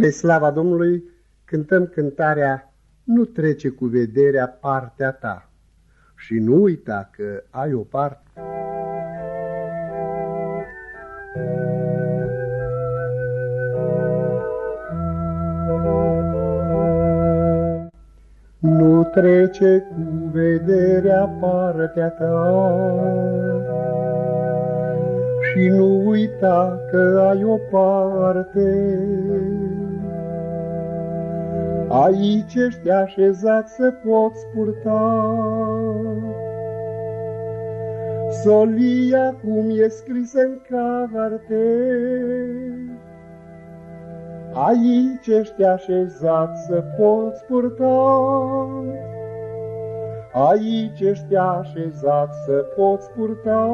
Spre slava Domnului cântăm cântarea Nu trece cu vederea partea ta și nu uita că ai o parte. Nu trece cu vederea partea ta și nu uita că ai o parte. Aici ești așezat să poți purta solia cum e scris în carte. Aici ești așezat să poți purta Aici ești așezat să poți purta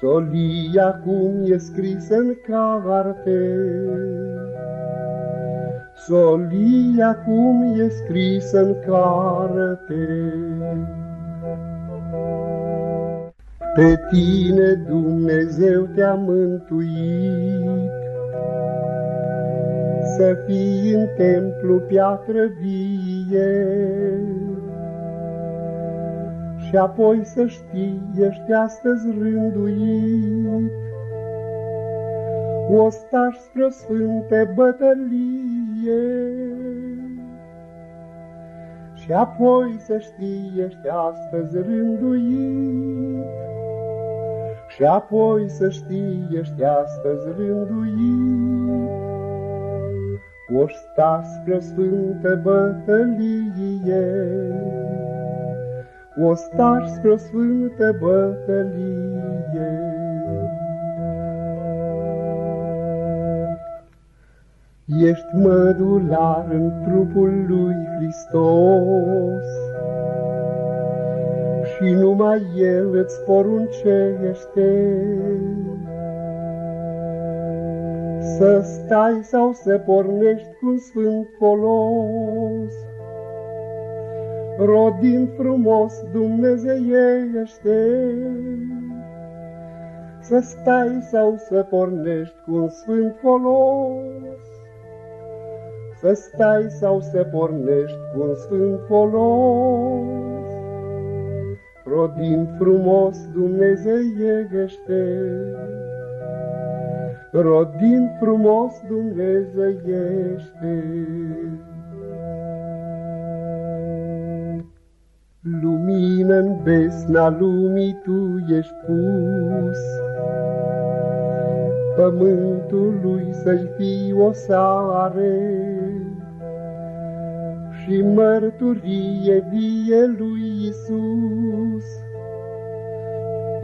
Solia cum e scris în carte, Solia cum e scris în carte. Pe tine Dumnezeu te-a mântuit, Să fii în templu piatră vie, și apoi să știi, ești astăzi rânduit. Ostaș spre o sfânte bătălie. Și apoi să știi, ești astăzi rânduit. Și apoi să știi, ești astăzi rânduit. Ostaș spre o sfântă bătălie ostaș spre o sfântă bătălie. Ești mădular în trupul lui Hristos și numai El îți poruncește să stai sau să pornești cu un sfânt folos rodind frumos dumnezeiește. Să stai sau să pornești cu un sfânt folos, Să stai sau să pornești cu un sfânt folos, Rodind frumos dumnezeiește. Rodind frumos dumnezeiește. Lumină-n besna lumii tu ești pus, Pământului să-i fii o sare Și mărturie vie lui Isus.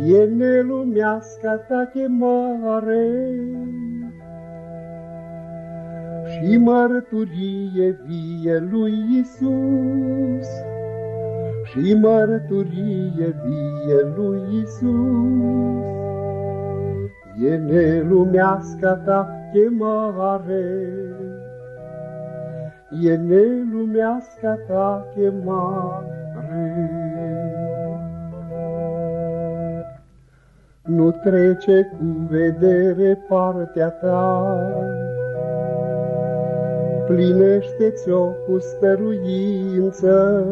E nelumeasca ta chemare și mărturie vie lui Isus și mărturie vie lui Isus. E nelumeasca ta chemare, e nelumeasca ta chemare. Nu trece cu vedere partea ta, Plinește-ți-o cu stăruință,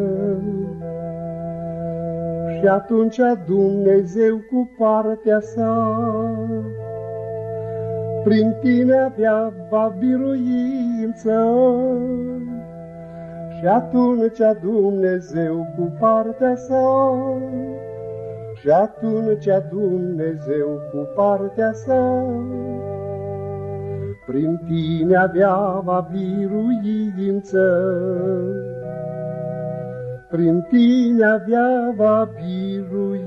și atunci Dumnezeu cu partea sa, prin tine avea va biruință. Și atunci Dumnezeu cu partea sa, și atunci Dumnezeu cu partea sa, prin tine avea va biruință prin tine avea va biruință.